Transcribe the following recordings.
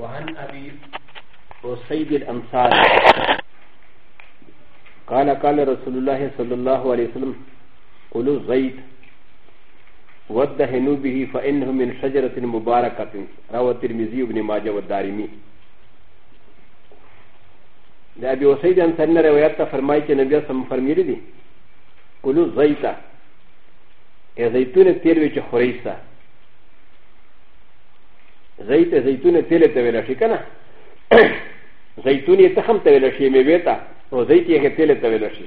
وعن أبي وسيد الأمثال قال قال رسول الله صلى الله عليه وسلم قلوا الزيت وادهنوا به فإنه من شجرة مباركة روى الترمذي وابن ماجه والدارمي د ابي وسيد انصاري نه روایت ته فرمایي چې نبی سم فرمایلی دي قلو زيتا ا زيتون تیر وی چې خوريسه زيت زيتون تيل تبلا شي كنا زيتون يتخم تبلا شي ميبيتا وزيت يكي تيل تبلا شي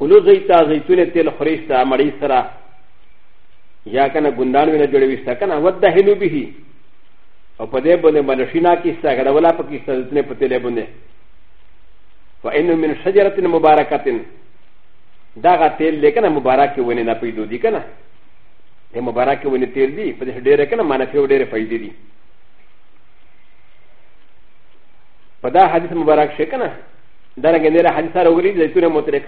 قلو زيتا زيتون تيل خريشتا مريض سرا يا كنا غندان ونا جوړويستا كنا ودا هلو به او په دې باندې باندې شینا کیسه غدا ولا پکې ستنه پته له باندې فإنه من شجرة مباركة دا غتل لیکنه مبارکه ونه نه پیدو دي کنه ا م ب ا ر ك و ن ت ي ر دي فدي دير كنا ما نفيو دير فايدي دي فدا حديث مبارك شكنا دارا غندرا حديث راغري دي تونه مترك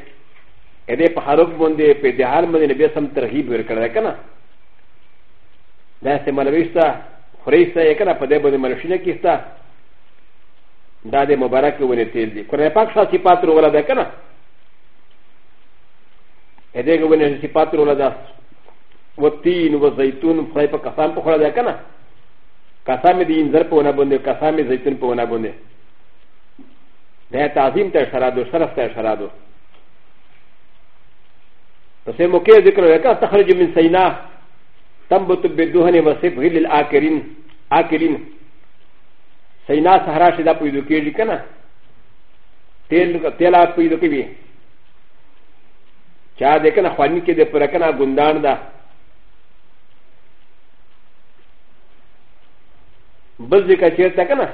ا دي فحروف بوندي في دي حال من نبي سم ترغيب ور كدا كنا دا سمالويستا خريسا يكنا فدي بودي مرشينا كيستا دا دي مبارك و ن ت ي ر دي كنا پاک شا صفات رو ولا دا كنا ا دي غو ن صفات رو ولا دا و تین و زیتون خدای په قسم په خوړل کنه قسم دې انځر په ونه باندې قسم دې زیتون په ونه باندې دا تعظیم ته اشاره دو شرف ته اشاره دو پس مو کې ذکر وکړه تخرج من سینا تنبت بدوهن وصف غل الاکرین آکلین سینا صحرا شدا پیدا کېږي کنه تیل تیلا پیدا کوي چا دې کنه خوانی کې دې پر کنه ګندان ده بل ذکر چیرته کنه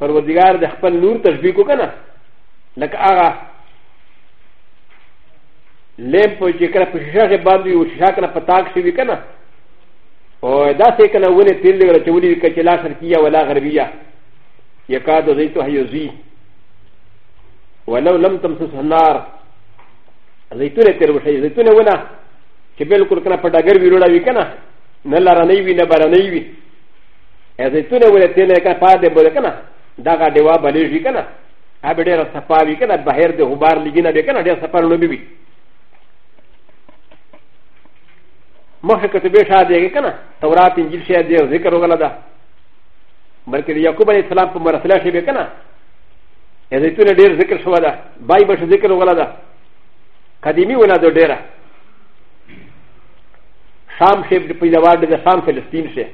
پروردگار د خپل نور تشبیه کو کنه لکه هغه لیم په چې کله په شیشه باندې او شیشه کله په تاک شي کنه او دا څه کنه ولې تیل لګره چې ولې کچلا شرقیه ولا غربیه یکاد زیتو حیوزی ولو لم تمسسه النار زیتونه تیر وشي زیتونه ونه چې بالکل کنه په ډګر ویروړه وی کنه نه لرنی وي نه برنی وي زیتونه ولې تیل یې کنه پاتې بوله کنه دغه ډیوا بلیږي کنه ا به ډېره صفا وي کنه بهر د غبار لګینه به کنه ډېره صفا لوبي وي مخکې کته به شاده کنه تورات انجیل شه دې ذکر وغلا ده بلکې د یعقوب علیه السلام په مرسله شي به کنه زیتونه ډېر ذکر شو ده بای به ذکر وغلا ده قدیمی ولا ده ډېره شام شیپ په یوار د شام فلسطین شه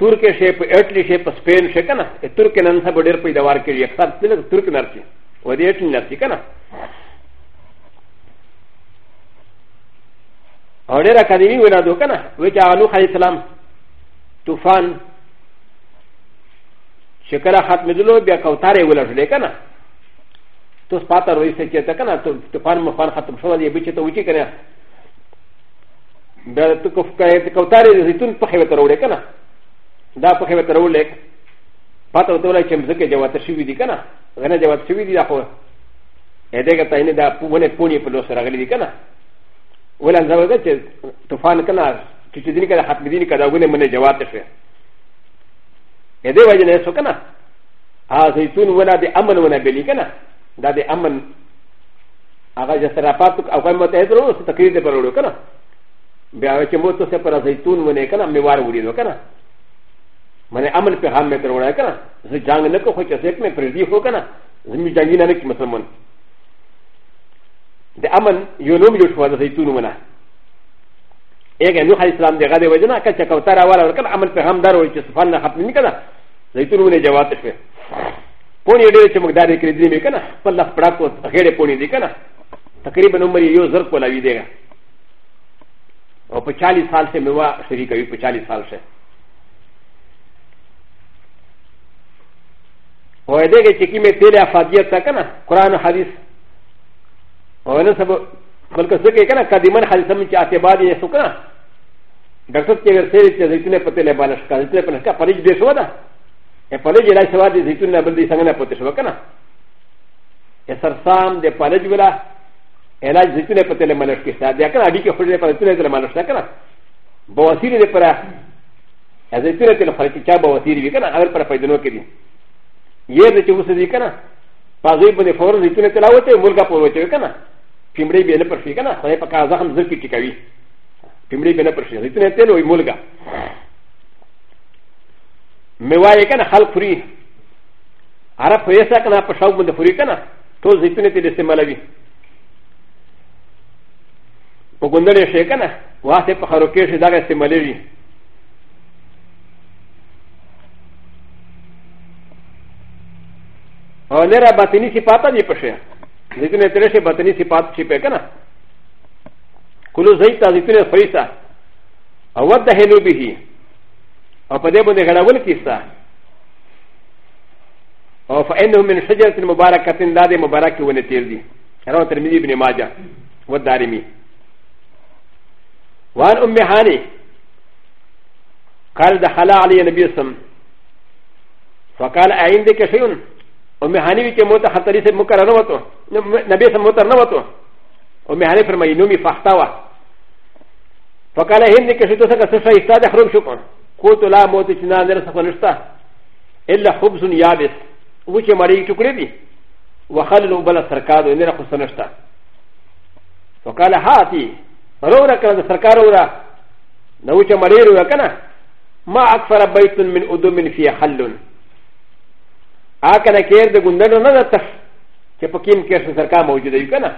ترکیه شیپ اټلی شیپ سپین شه کنه ترکیه نن سبا ډیر په یوار کې یو ښه تل ترک نرسي و دې اټلی نرسي کنه اور ډیر اکاډمی وینا دو کنه و چې انو خلی سلام طوفان شکر ختم دلو بیا کوتارې ولرلې کنه تو سپاتر وې چې ته کنه تو طوفان مخان ختم شو دی به چې ته وچی کنه だとこかえてかたりでとんぽへとろれかな。だぽへとろれ。パトトラチェムズケジャワタシビディカナ。ガナジャワシビディアホ。エデガタイネダポネポニプロセラガリディカナ。ウェランザワデチェトファンカナス。チチディカナハピディカダウネムネジャワタシェ。エデワジネソカナ。アザイトンウェラディアマンウェナベリカナ。だでアマン。アガジャサラパトアガマテドロスタキリデバロカナ。بیا چې مو ته پر زيتون مونږ کنه مې وار وړي نو کنه مله عمل په هم مې تر وړه کنه زه جنگ نه کو خو چې سیک مې پر دی هو کنه زمي جنگي نه کې مسلمان د امن یو نوم یو شو د زيتون مونږ اګه نو خلک اسلام دغه دی وجنه کچ کوتر اول ورکل عمل په هم دار وای چې صفان نه ختم نه کنه زيتون مونږ جواب شوه پونی ډېر چې مقدار یې کړی دی مې کنه په لفظ پړه کو غیر پونی دی کنه تقریبا عمر یو زر کولاوي دیګه او په چالیس سال سے میوه شریک وي په چالیس سال سے او دې کې چې کیمه تیرې افادیت تا کنه قران حدیث او نه سب بلکې څه کې کنه قدیمن حدیث من چې اعتبار یې څه کنه ډاکټر چې ورسېږي چې زیتونه پته له باندې ښکاري چې په نسکا پرېج دې شو دا په پرېج راځي سوا دې زیتونه بل دې څنګه نه پته شو کنه یې سرسام دې پرېج ولا ا ل ا ج زيتونه په تل منش کې ساده کنه ابي کې خوري په تل تل منش نه کنه بواسیر دې پر زيتونه تل خوري چې چا بواسیر وي کنه هغه پر پیدنو کې دي یې دې چې وسه دي کنه پازې باندې فور زيتونه تل اوته ملګا په وته کنه پیمړې به نه پر شي کنه خو په کا زخم زر کې ټکوي پیمړې به نه پر شي زيتونه تل وي ملګا میوای کنه خلق خوري عرب پیسې کنه په شاو باندې خوري کنه ټول زيتونه تل استعمالوي وګندلې شي کنه واسه په خروکې شي دا استعمالېږي او نه را باطنی صفات دي پشه لیکن اتره شي باطنی صفات شي په کنه کلو زئی تا ذکر فریسا او ود هلو به او په دې باندې غړول کیسه او فانه من شجره مبارکه دا دې مبارکه ونتیر دي رواه ترمذی ابن ماجه والدارمي وعن أم هاني قال دخل علي النبي صلى فقال عندك شيء أم هاني بك موت خطري سي مكر نوته نبي صلى موتر نوته أم هاني فرمي نومي فاحتوى فقال عندك شيء تسكى سشا استاد حرم شكر قلت لا موت شنا نرسخ ونشتا إلا خبز يابس وش مريك تكريبي وخلل بلا سركاد ونرخ سنشتا فقال هاتي روره كان سركار روره نوجه مريرو كان ما أكثر بيت من أدوم في حل أكنا كير ده غندر نه تف كبكين كير سركار موجود يو كان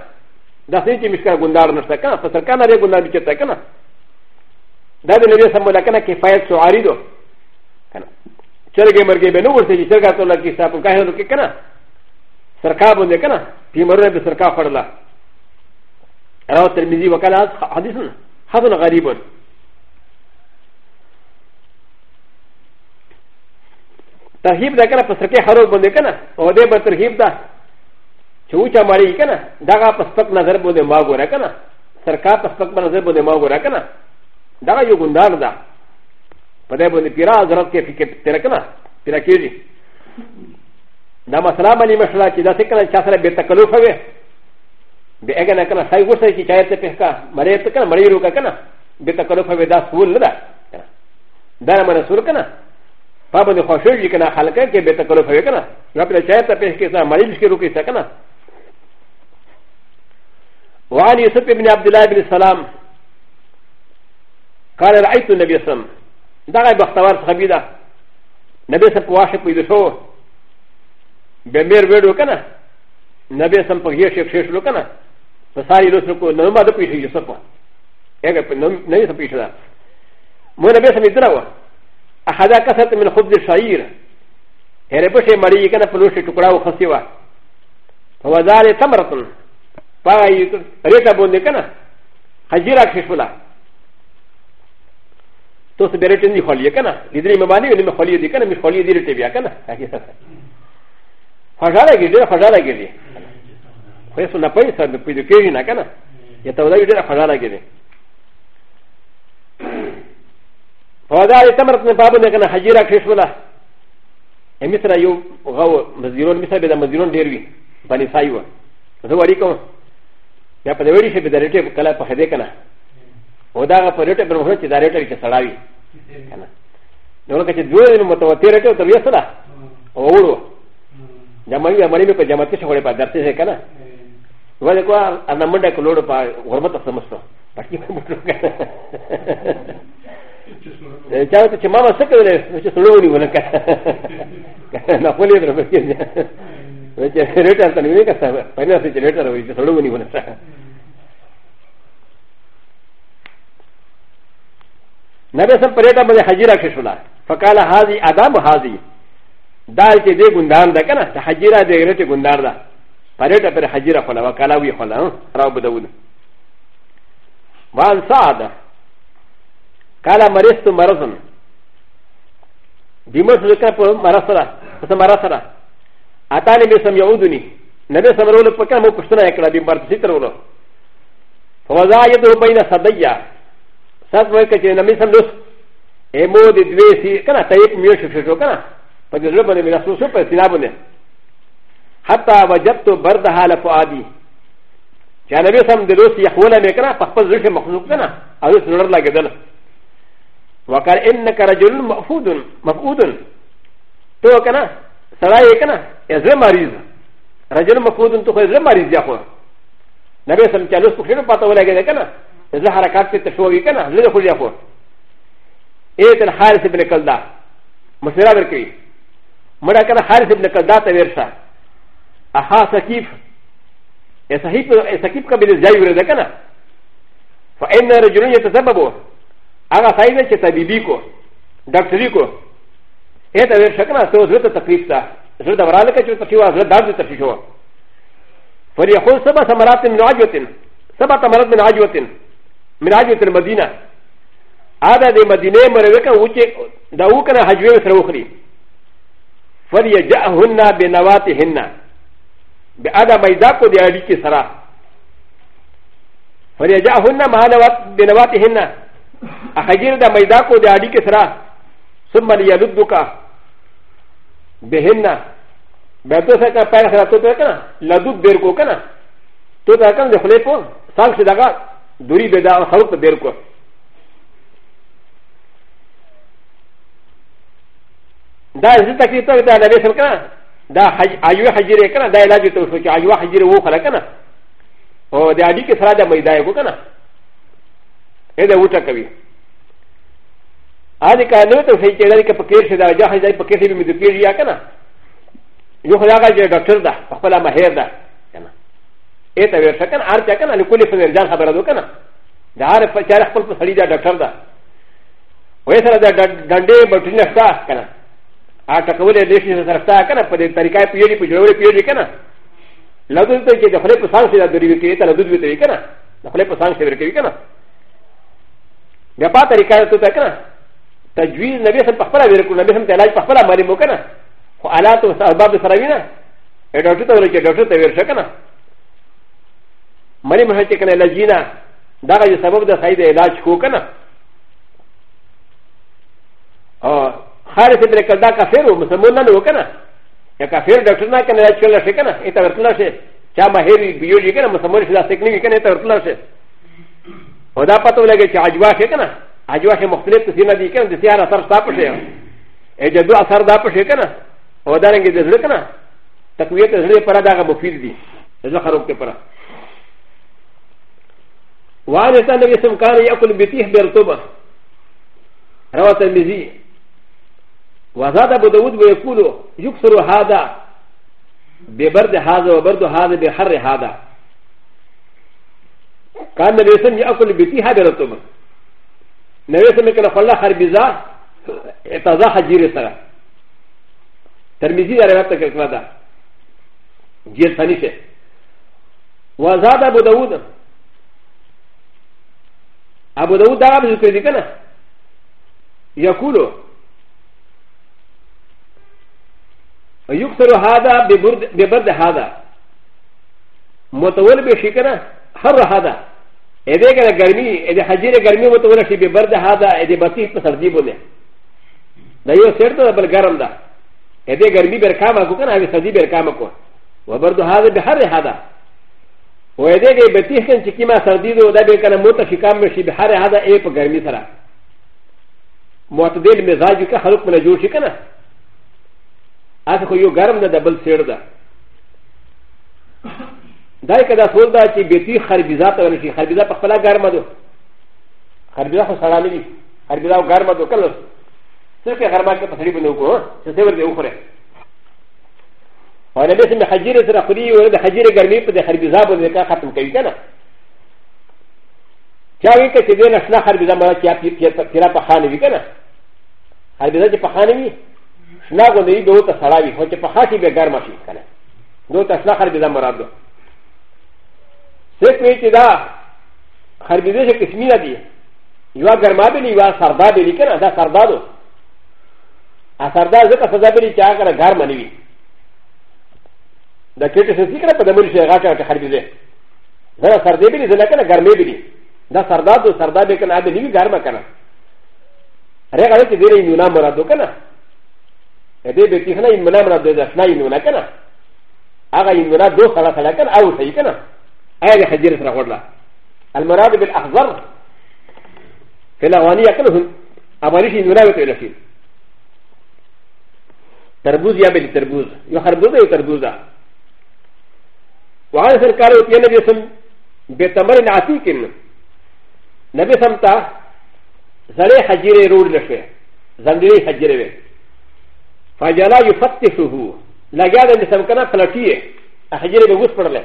دا سنتي مشكا غندار نشتا كان فسركار نري غندار بيكتا كان دا ده نبي سمولا كان كفاية سعاري دو كان چرګې مرګې به نو ورته چې چرګا ته لګي ستا په کاهنو کې کنه سرکا باندې کنه پیمرونه به سرکا فړله رواه الترمذي وقال حديث حسن غريب ترهيب ده كنا فسركي حروف بنده كنا او ده بر ترهيب ده چوچا ماري كنا داغا پسپک نظر بنده ما گورا كنا سرکا پسپک نظر بنده ما گورا كنا داغا یو گندار ده پده بنده پیرا حضرت کے فکر تیرا كنا پیرا کیجی دا مسئلہ بنی مشلا چی دا سکنا چا سره بے تکلوف ہوئے で、えがなかな、最後さえきちゃえてペカ、マレーペカ、マレーロカカナ、ベタカロファベダスウォルダ、ダラマラスウォルカナ、パパのホシュリカナ、ハラカケ、ベタカロファベカナ、ラペチャータペケザ、マレーシキロキサカナ。وعن يوسف بن عبد الله بن السلام قال رأيت النبي صلى الله عليه وسلم دعا بختوار خبيدة نبي صلى الله عليه وسلم بمير ويدو كنا نبي صلى الله عليه وسلم شيخ شيخ لو كنا فساري لو سكو نما د پيشي يوسف اګه په نه يوسف پيشه دا مونږ به سمې دراوه احدا كسرت من خبز الشعير هر بشه مړی کنه په لوشي ټکړه وخسي وا فوزار تمرتن پای ریټه باندې کنه حجیرا کښولا تو سه بیرټن دی خولې کنه لیدري مبانی ولې مخولې دی کنه مخولې دی رټې بیا کنه حقیقت فشار کې دی فشار کې دی خو یې سونه پي سره په دې کې نه کنه یا ته ولې ډېر خزانه کې دي فودا دې تمرت نه باب نه کنه حجیره کښولا همي سره یو غو مزیرون مثال به د مزیرون ډېر وي باندې سایو زه وری کوم یا په دې وری شي به درته کله په هده کنه و دا په ریټه پر مخه چې دا ریټه کې سړاوي کنه نو لکه چې دوی نو متوتر ریټه تر وېسره اوړو جمعي جمعي په جماعت کې شوړې په درته څه کنه ولكن انا مدى كلور غربت سمسو جاءت تمام سكري وشلوني ولك نقول لك جنريتر تنويك فاينانس جنريتر وشلوني ولك نبي سمبريتا بدا حجيرا كشولا فقال هذه ادم هذه دالتي دي غندان دا كنا حجيرا دي غيرتي غندان دا فريد بن حجيره خلا وكلاوي خلا راب داود وعن سعد قال مرست مرضا بمرض ذكر مرسرة مرسرة أتاني بسم يعودني نبي سمرول بكا مو كشتنا يكلا بمرض سترولو فوزا يده بين صديا سات وكا نبي سملوس امو دي دوي سي كنا تايب ميوشو شو كنا فجزلو بني من السوسو فسينابوني حتى وجدت برد حال فؤادي چې نبی سم د دوست یخوله مې کړه په خپل ځکه مخلوق کنه او اوس نور لګیدل وقال انك رجل مفقود مفقود تو کنه سړی کنه ازره مریض رجل مفقود تو خو ازره مریض یا خو نبی سم چې اوس په خیر پاتو لګیدل کنه زه حرکت ته تشوي کنه زه خو یا خو ایت الحارث بن کلدا مسرا ورکی مړه کنه حارث بن کلدا ته ورسه اها سكيف سكيف قبل زي وردكنا فان رجل يتسبب اغا سايدا كتابيبيكو دكتوريكو هذا غير شكنا سوى زرت تكليف سا زرت ورالك شو تكيوا زرت دارت تفشيشوا فليقول سبع ثمرات من عجوة سبع ثمرات من عجوة من عجوة المدينة هذا دي مدينة مروكا وجه داوكنا حجوة سروخري فليجأهن بنواتهن ب ا د ا م ا ي ز ا ك و د ي ا ل ي ك ي سرا فرجع هن م ا ن و ا ت بنوات هن أ خ ج ر د ا م ا ي ز ا ك و د ي ا ل ي ك ي سرا ثم ليلدك بهن باتو سكا ب ا ي س ر ا تو تكنا لدوك بيركو كنا تو تكنا دخلتو سالك سدغا دوري بدا وخلق بيركو دا زي تكتب دا نبي سلكنا دا ایو حجیره کنه دا علاج ته وشو چې ایو حجیره وو خلا کنه او د اډی کې سره د مېدای کو کنه اې دا وټه کوي ا دې کانو ته شي چې دا کې پکیر شي دا جا حجای پکیر شي مې د پیر یا کنه یو خدا کا چې ډاکټر دا خپل ماهر دا کنه اې ته ور شکن ار چا کنه لکولې فزر ځان خبره دو کنه دا هر په چار خپل په سړی دا ډاکټر دا وې سره دا ډنډې بټینه ښه کنه アタカウレディシンサータカナ、パディタリカピュリピュリピュリカナ。ラドルテキー、フレプサンシーだとリキータラドルテキーナ、フレプサンシーだとリキーナ。ギャパタリカとタカナ、タジュイン、ナビスパパラビルク、ナビスンテライパパラマリモカナ、アラトサーバブサラビナ、エドルトリキー、ドルテキーナ。マリモヘチキーナ、ラジーナ、ダガジサボブダサイデ、ラジコーカナ。ハリセブレカダカフェロム、サムナノカナ。やかフェルダクナカナチュラシカナ、エタルトラシェ、チャマヘリビヨジカナ、サムナシラセクニカネタルトラシェ。オダパトレゲチアジワシェカナ、アジワシェモフレットシナディケン、ディアラサルタプシェア、エジャドアサルダプシェカナ、オダレンゲデズルカナ、タクエテズルパラダガモフィルディ、エザハロケパラ。وعن النبي صلى الله عليه وسلم كان يأكل بتيه برطوبة روى الترمذي وزاد ابو داود ويقول يكسر هذا ببرد هذا وبرد هذا بحر هذا كان النبي صلى الله عليه وسلم بيتي هذا رتم النبي صلى الله عليه وسلم كان خربزا اتزا حجير سرا ترمزي ده رواية كلمة ده جيل ثاني وزاد ابو داود ابو داود ده عبد الكريدي كان يقول ويكثر هذا ببرد, ببرد هذا متول بشكرة حر هذا إذا كان غرمي إذا حجير غرمي متول شي ببرد هذا إذا بسيط بسردي بني لا يسير ده بل غرم ده إذا غرمي بركامة كو كان هذا سردي بركامة كو وبرد هذا بحر هذا وإذا كان بسيط كان شكيما سردي ده ده كان متشكام شي بحر هذا إيه بغرمي سرا معتدل مزاج كا خلق من جوشي كنا هغه خو یو ګرم ده د بل سیر ده دا که دا ټول دا چې بیتی خربیزه ته ورشي خربیزه په خپله ګرمه ده خربیزه خو سړه نه دي خربیزه ګرمه ده کله صرف غرمه کې په سړي باندې وکړو چې څه ورته وخوره او نبی سمې حجیرې سره خوري او د حجیرې ګرمي په د خربیزه باندې کا ختم کوي که نه چا وی که چې دې نه شنه خربیزه مړه چې پیرا په خانه وي که نه خربیزه چې په خانه وي なごねいどうたさらび、ほちぱはきべがましいかね。どうたすらはびだまらど。せくいてだ、はびでしゃきすみなび、いわがまびにわさだびりかな、ださだど。あさだぜかさだびりちゃがらがまにび。だけてせきからぱだむりしゃがかはびで。ださだびりぜなかながめびり。ださだどさだびかな、あびにびがまかな。レガレティディレイユナマラドかな。ا د ي ب ت ي خ ن ا ي م ن ا م ن ا د ا ش ن ا ي ن و ل ا ك ن ا ا غ ا ي م ن ا دو خلاص ل ا ك ن ا او س ي ك ن ا ا ي ا خ ج ي ر س ر ا غ و ل ا المراد ب ا ل أ خ ض ر في ا ل ا و ا ن ي ا ك ن ه م أ ب ا ل ي ش ي ن و ل ا و ت ي ل ش ي تربوز يا بلي تربوز يخربوز يا تربوزا وعن سركارو تيانا بسم بتمر عتيك نبي سمتا زلي حجيري رول لشوي زندري حجيري فجلا يفتشه لجا د مسمكنا فلتيه احجر بوسط له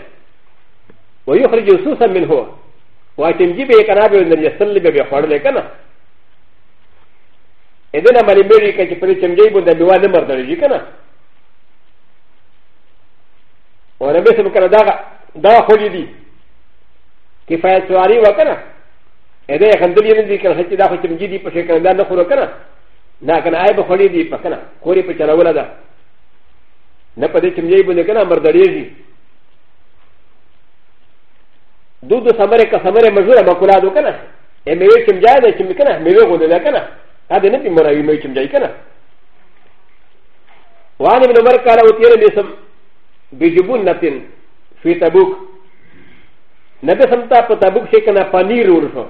ويخرج سوسا منه واتمجي بكنا بنجسل بخارل كنا اذن امر امريكا كي تمجي بن دواء نمر درجي كنا ونبي سمكنا داغا داغا خولي دي كفايه سواري وكنا اذا يخندل يمزي كنا حتى داخل تمجي دي بشكل دانا خلو كنا なかなあいばほりりぱかな、こりぱちゃらわらだ。なぱでちんじいぶねかな、まだりじ。どどさまれかさまれまずらばこらどかな。えめよちんじゃでちんみかな、めよごでなかな。あでなきもらゆめちんじゃいかな。わにもまからおてれみさん、びじぶんなてん、フィタブク。なべさんたぱたぶくしかなパニールウルフォ。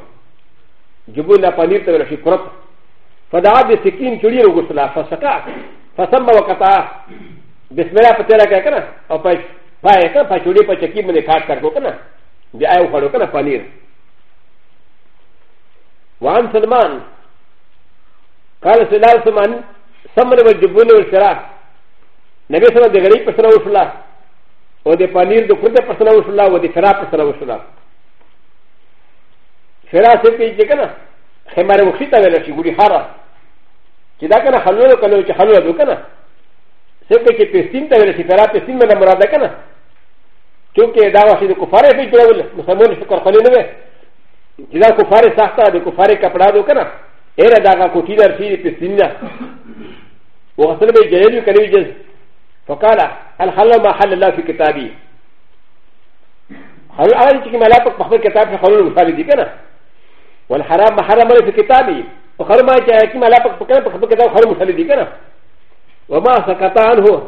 ジュブンなパニールとはしころ。فدعا بسكين تريد غسلا فسكا فسمى وقتا بسم الله فتلا كنا او پاي پاي كنا پاي چولي پاي چكي من کاٹ کر کو کنا دي آيو خلو كنا پنير وعن سلمان قال سلال سلمان سمن والجبون والشراء نبي صلى الله عليه وسلم دي غريب پسنا وشلا و دي پنير دو کرده پسنا وشلا و دي شراء پسنا وشلا شراء سفي جي كنا ヘマレウシタベルシグリハラ。チダカナハローカノチハロードカナ。セペキペスティンタベルシフェラペスティンメダムラダカナ。チョケダワシドコファレフィジュエル、ムサモリシコファレネベ。チダコファレサタデコファレカプラドカナ。エラダガコティダシリペスティンダ。ウォーサルベジェルカリジェル。فقال هل حل ما حل الله في كتابي هل أرى أنك ملاك بخبر كتاب في حلول المسابقة كنا والحرام محرم في كتابي وحرم جاكي ملاك فكان فكان حرم سلدي كنا وما سكت عنه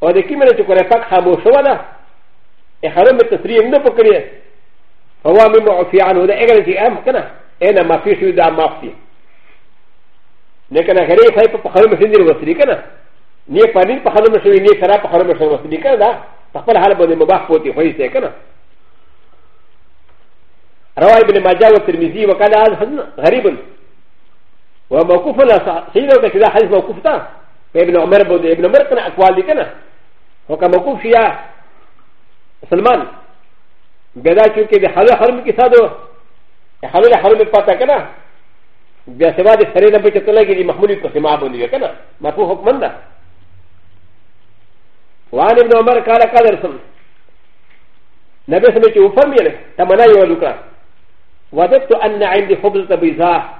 وذكي من تقول فك حموش ولا حرم التسريع من فكريه فهو من معفي عنه ده اجل في ام كنا انا ما في شيء ده ما في لكن غير خايف حرم سندي وسري كنا ني پانی په حرم شوی نی خراب حرم شوی وسري کنا په خپل حال باندې مباح پوتي هوي سي کنا رواه ابن ماجه والترمذي وقال هذا حديث غريب وموقوف سيدنا كذا حديث موقوف تا ابن عمر بود ابن عمر كان اقوال دي كان وكان موقوف يا سلمان بدا چونکہ دے حلو حرم کی سادو حلو حرم میں پاتا کنا بیا سوا دے سرے نبی چتلا کی دی محمولی کو سما بندی کنا مرفوع حکم نہ وان ابن عمر قال قال رسول نبی سمے چ اوپر میں تمنا یہ لکڑا وددت أن عندي خبزة بيضاء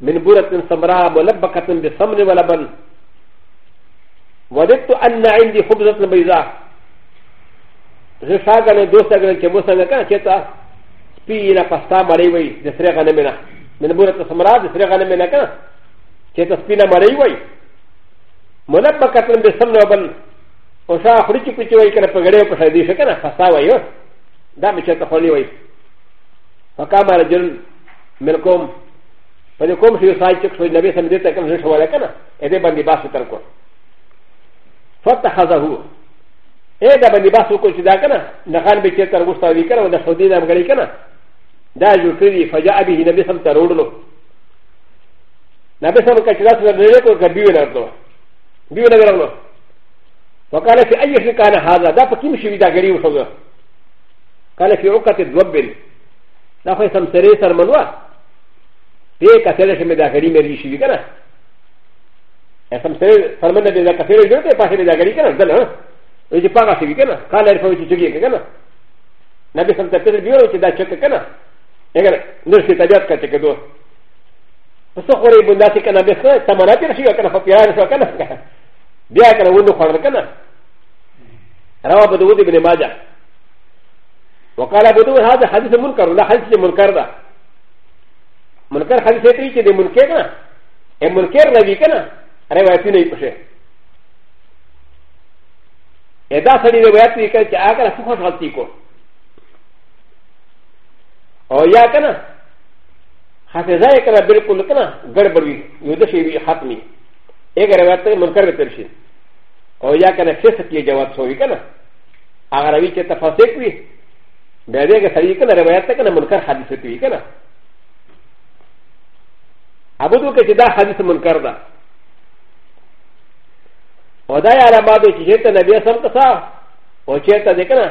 من بورة سمراء ملبكة بسمن ولبن وددت أن عندي خبزة بيضاء غشاء غنى دوسة غنى كموسة غنى كان كتا سبينا فستا مريوي دسري غنى منا من بورة سمراء دسري غنى منا كان كتا سبينا مريوي ملبكة بسمن ولبن وشاء خريجي كتوي كنا فغيره فشايدي شكنا فستا ويو دا مشتا خولي ويو فقام رجل ملكم فلكم شيء سايتك شوي نبي سمدي تكلم شيء شوالك أنا إذا بندي باس تركوا فتخذه إذا بندي باس وكل شيء ذاك أنا نخان بكتير ترغوس تاوي كنا وده سودي نام غري كنا ده جوكري فجاء به نبي سم ترود له نبي سم كتير ترغوس نبي كور كبيو نرتوا بيو نرتوا وقال في أي شيء كان هذا ده بكيم شيء ذا غري وصله قال في عقة الذبل だから、サムセレサーマンは、ペカセレシメダガリメリシビガナ。サムセレサーマンでカセレジョーテパセレダガリガナ、ザナ、ウジパガシビガナ、カレフォジジギガナ。なべさんたちのビューローチダチェケケナ。だから、ヌシタジャスカチェケド。そこで、ブンダシカナベスナ、サマナティシガナファピアルシャカナ。ビアカナウンドファルカナ。ラバブドウディブネマジャー。وقال ابو داود هذا حديث منكر ولا حديث منكر ده منكر حديث يتري كده منكر كنا المنكر نبي كنا روايتي نبي بشه اذا سني روايت نبي كنا چه آقا سخوش غلطي کو او یا کنا حافظه کنا بلکل کنا گربوی یودشی ختمی ایک روایت منکر بترشی او یا کنا فسق یہ جواب سوی کنا اگر اوی چه تفاسق وی ب ا د ي ك سريك ن ر و ا ي ت ك ن منكر حديث في كنا ابو دوك جدا حديث منكر دا ودا يا رمادو جيتا نبيا سمكسا وشيتا دكنا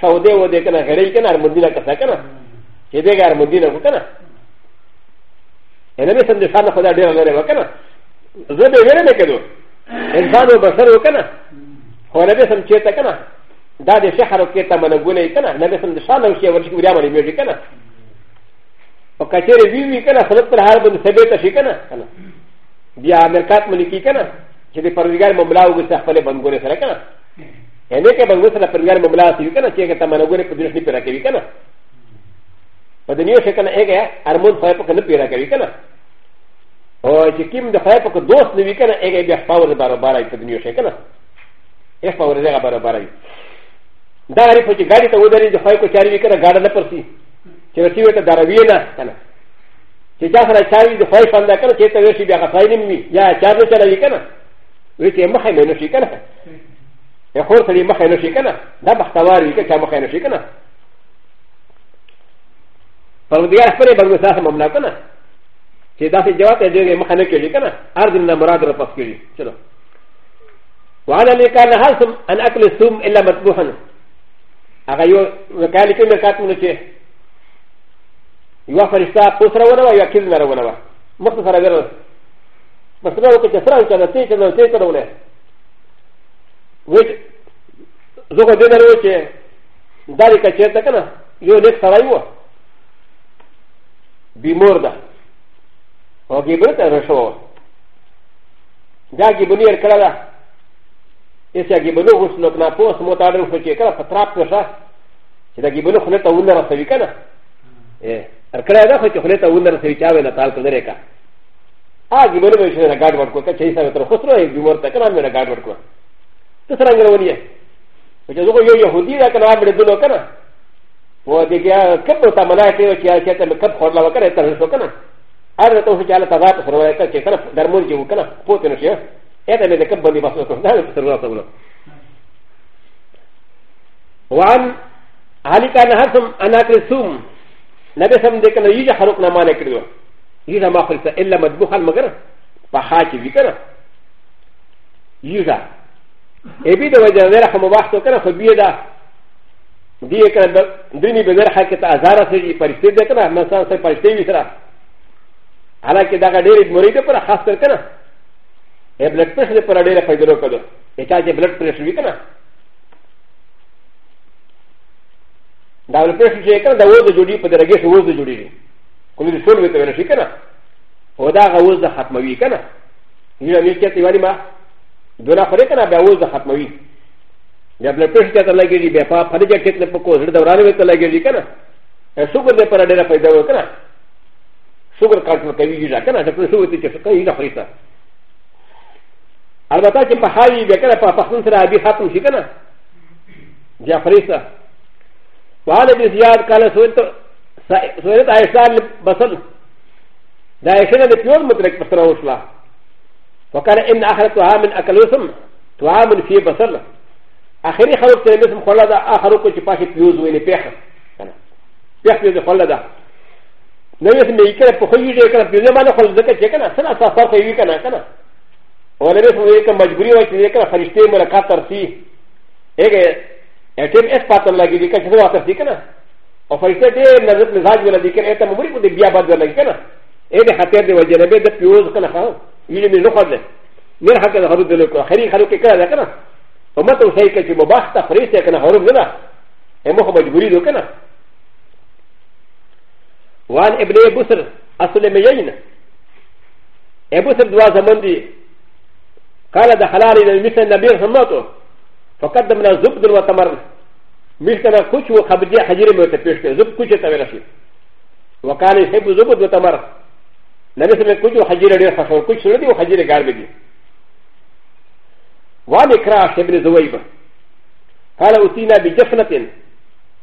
شاودي ودكنا غيري كنا المدينه كسكنا جديك المدينه كنا انا بس اندفع نخدع دير غيري وكنا زبي غيري كدو انسان وبصر وكنا هو نبيا سمكتا كنا だでシャハロケタマナゴネイカナ、なべさんでシャナウシアワシウリアマリミュージカナ。おかちれビビカナ、サルプラハブのセベタシカナ。ビアメカトマニキカナ、シェパリガルモブラウグサファレバンゴネサラカナ。エネケバンゴサラプリガルモブラウスユカナ、シェケタマナゴネプリシピラケビカナ。パデニューシェカナエゲア、アモンファイポケナピラケビカナ。おい、シキムデファイポケドスネビカナエゲビアファウルバラバライプデニューシェカナ。エファウルバラバライ。だがりぽちがりとおだりでほいこちゃりからがらなぽし。チェルシーとだらびな。チェチャーサーチャリでほいファンだからチェタヨシビアがサイリンミ。やチャールチャラビカナ。ウィティマハイメノシカナ。エホーサリマハイノシカナ。ダバタワリケチャマハイノシカナ。パウディアスプレバルサハマムナカナ。チェダシジワテディマハネキリカナ。アルディナムラダラパスキリ。وعلى ذلك كان هل ان اكل السم الا مذبوحا هغه یو وکالي کې مرکات مونږ چې یو فرښتہ پوسره ونه و یا کیل نه ونه و مختصره ګرل بس دا وکړه چې سره کنه ته کنه ته کنه ونه وې زه دې نه وې چې داري کچې ته کنه یو لیک سره یو بیمور ده او ګیبر ته رښو دا ګیبنی ار کړه ا س ي ا ج ي ب ن و غ س ن ك ن ا ب و س م و ت ا ر ف ش ي ك ر ا ف ت ر ا ب ك ش ا ش ل ا ج ي ب ن و خ ل ت ا و ن ر س و ي ك ن ا ا ر ك ر ا د ا خ ت خ ل ت ا و ن ر س و ي ك ا و ن ا ت ا ل ك د ر ي ك ا ا ج ي ب ن و ش ن ا ج ا د و ر ك و ك ا ش ي س ا م ت ر خ س ر و ي ب م و ر ت ك ر ا م ن ا ج ا د و ر ك و ت س ر ا ن ج ر و ن ي ه و ج ز و ك ي و ي ه و د ي ر ا ك ن ا ب ر د و ن و ك ن ا و د ي ك ا ك ب ت ا م ن ا ك ي و ك ي ا ش ي ت م ك ب خ و ل ا و ك ر ا ت ر س و ك ن ا ا ر ت و ه ج ا ل ت ا ذ ا ت س ر و ي ك ا ك ي ك ن ا د ر م و ن ج و ك ن ا ق و ت ن ش ي ه ا ت ا م ي ذكب بني بصر ا ل س ر و ا ت ا وعن علي كان هاسم انا كرسوم نبي سم ديك انا يجي حروق نمانا كردو يجي ما خلص الا مدبوخ المغرب فحاكي بكنا يجي ابي دو وجه غير مباحثو كنا فبيدا ديك دني بغير حكي تازارا سيجي فرشتي ديك انا مثلا سيجي فرشتي بسرا على كده غير مريد برا خاص كنا ا بلډ پريشر پر اړه پیدا وکړو اته چې بلډ پريشر وکړه دا بلډ پريشر چې کړه دا وځ جوړي په درګه شو وځ جوړي کوم دې ټول وته ورشي کنه او دا غوځ د ختموي کنه یوه مې کې تیواري ما دوه فرې کنه بیا وځ د ختموي بیا بلډ پريشر ته لګي بیا په فرې کې کتل په کوزړه دوران وته لګي کنه شوګر دې پر اړه پیدا وکړه شوګر کاټل کوي ځکه نه دا څه وته چې څه کوي نه فرېتا アルバタチパハリビカラパパフンサラビハトンシカナジャフリサワーディズヤーカラスウェットソエットアイサーバサルダイシェナディピオンムトレクトラウスラファカラエンアハラトアメンアカルソントアメンフィーバサルアヘリハロクテレビスムコラダアハロクチパシピューズウェネペハペハピューズコラダ نو یې مې کړه په خو یې کړه په دې باندې خو ځکه چې کنه سره تاسو ته یې کنه کنه و ل م ي ف و ي ك مجبوري و ي ت ي ك ا فرشتي ملكا ترسي ايه اتم اسقط الله جديك جدوى ترسي كنا و فرشتي دي نزل مزاج ولا ديك ايه تموري و دي بيا بد ولا كنا ايه حتى دي وجنبي دي بيوز كنا خاو يجي من نقد نير حتى هذا دلوك خيري خلوك كنا كنا وما توسعي كي مباحثة فرشتي كنا هرم لنا امه مجبوري دو كنا وعن ابن بسر اصل مجين ابو سر دوا زمان دي قال د حلال الى مثل النبي همته فقد من الزبد والتمر مثلنا كوش وخبجي حجير متفيش زب كوش تبرشي وقال يحب الزبد والتمر نبي سمع كوش وحجير دير خشور كوش سردي وحجير غاربدي وعن اكراش ابن زويب قال اتينا بجفنة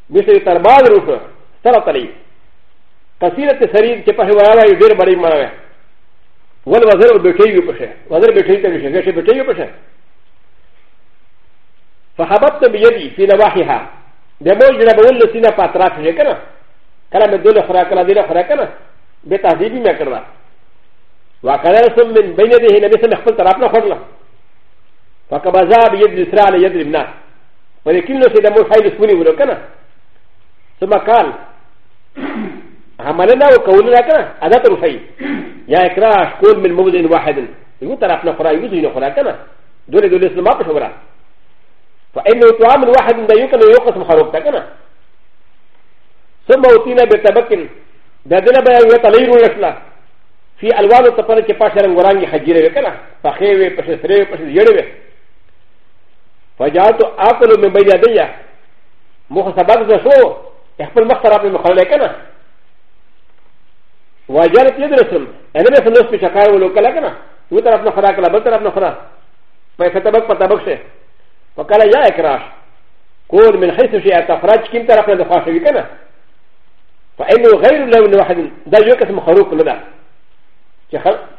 مثل ترباد روح سرط عليه كثيرة سرير كفه وراء يدير بريم مراوه و ل و ز ر و ب ت ي ي ب ش ي و ز ر ب ت ي ي ب ش ي ب ت ي ي ب ش ي فحببت بيدي في نواحيها دموج ربول لسنا فاترات ش ي ك ن ا كلام الدول خراك لا دين خراك ن ا بتهذيبي ما كرنا وكان رسم من بين يديه نبي سمح قلت رابنا خرنا فكبزا بيد الاسراء ليد الابناء ولكن لو سيدمو حي لسوني ولو كان ثم قال عملنا وكوننا كنا هذا تروحي يا إكراش كل من موضع واحد يقول طرفنا خرا يوزينا خرا كنا دول دول اسلام ما بشورا فإنه طعام واحد لا يمكن أن يقسم خروقتا كنا ثم أوتينا بتبكن دادنا بيا يتليرو يشلا في ألوان التفر كباش رنغوراني حجيرة كنا فخيوة بشسرية بشسرية فجعلت أكل من بين يديا مخصبات زشو يحفل مخترات من مخلوقنا وجرت يدرسم انا بس نص بشكار ولو كلاكنا وطرف نخرا كلا بل طرف نخرا فيفتبك فتبكشه فقال يا اكراش كون من حيث شيء تخرج كم طرف ندفع شوي كنا فانه غير لون واحد ده يوكس مخروق لنا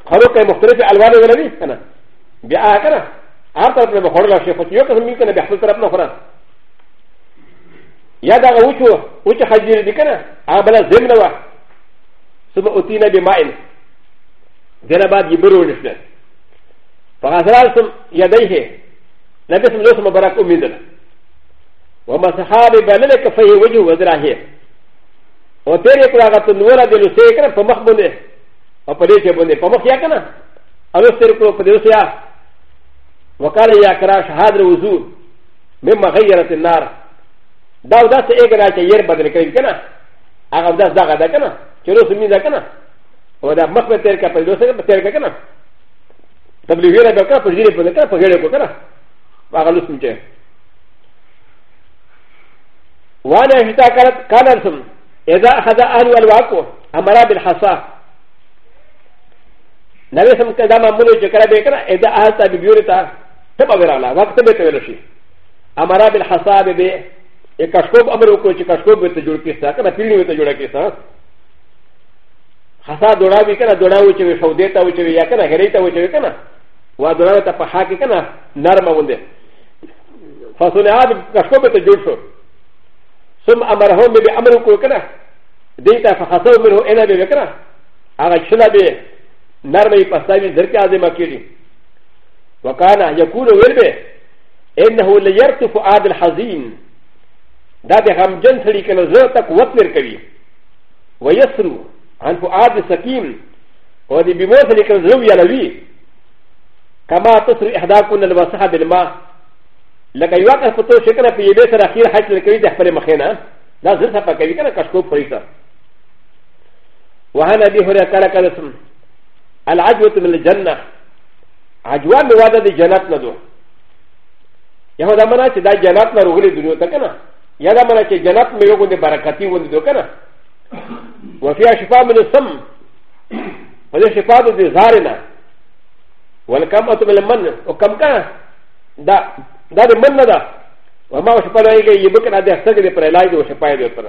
خروق مختلف الوان ولا بي كنا بيعها كنا هر طرف نبخور لا شيء فيوكس مين كنا بيحصل طرف نخرا يا ده وشو وش حجير دي كنا عبلا زمنا واحد ثم أتينا بماء جنبات يبرو نشنا فغسلتم يديه نبسم لوسم براك أميدنا وما صحابي بلنك فيه وجه وزراهيه وتيري كلاغا تنورا دي لسيكرا فمخ بنده وفريشة بنده فمخ يكنا ألو سيركو فديوسيا وقال يا كراش هذا الوزور مما غيرت النار داو داس ايقنا يير بدل كريم كنا هغه دا دغه ده کنه چې روس می ده کنه او دا مخ په تیر کې په دوسه په تیر کې کنه تبلیغ یې وکړه په ځیره په دې په ګړې په کنه هغه لوس می ته وانا هتا کړه کانرسم اذا اخذ اهل الواقو امر بالحصى نبی سم کدا معمول چې کړه به کنه اذا اهل تا بیورتا ته په وراله وخت به ته ورشي امر بالحصى به ا ك ش ك و ب أ م ر و ك و ش ك ش ك و ب ت ج و ر ك ي س ت ا ك ن ا ت ي ل ي و ت ج و ر ك ي س ت ا خ ا د و ر ا ب ي ك ن ا د و ر ا و ش و ي ش و د ي ت ا و ش و ي ي ا ك ن ا غ ر ي ت ا و ش و ي ك ن ا و د و ر ا ت ا ف ح ا ك ي ك ن ا ن ا ر م ا و ن د ي ف ص ل ع ا ت ك ش ك و ب ت ج و ر ش و ثم أ م ر ه م ب أ م ر و ك و ك ن ا د ي ت ا ف خ ا ص و م ن ه إ ل ا ب ي ك ن ا ا غ ا ش ل ا ب ي ن ا ر م ي ب س ت ا ب ي ز ر ك ا ز م ا ك ي ر ي وكان يكون و ل ب ي إ ن ه ليرتف عاد الحزين だでハムジャンセリケナザータクワトネルケビウエスルアンフォアディサキンウディビモセリケナズウヤラビカマトスリハダコンルワサハベルマラカユワカフォトシェケナピエベサラヒラハチレケリデフレマヘナダズルサパケリケナカスコプリタ وعن ابي هريره قال كالسم العجوه من الجنه عجوان بواده الجنات ندو يهو دمنا چې دا جنات نه روغلي دنیا ته کنه ي د ا م ن ا چې جنت مې وګون دي برکتي وندي دو کنه وفي شفاء من السم ولې شفاء د زارنا والكمة من المن وكم كان دا دا د من نه دا وما شفاء رايږي يبقى دا د احتاج دي پر علاج او شفاء دي پر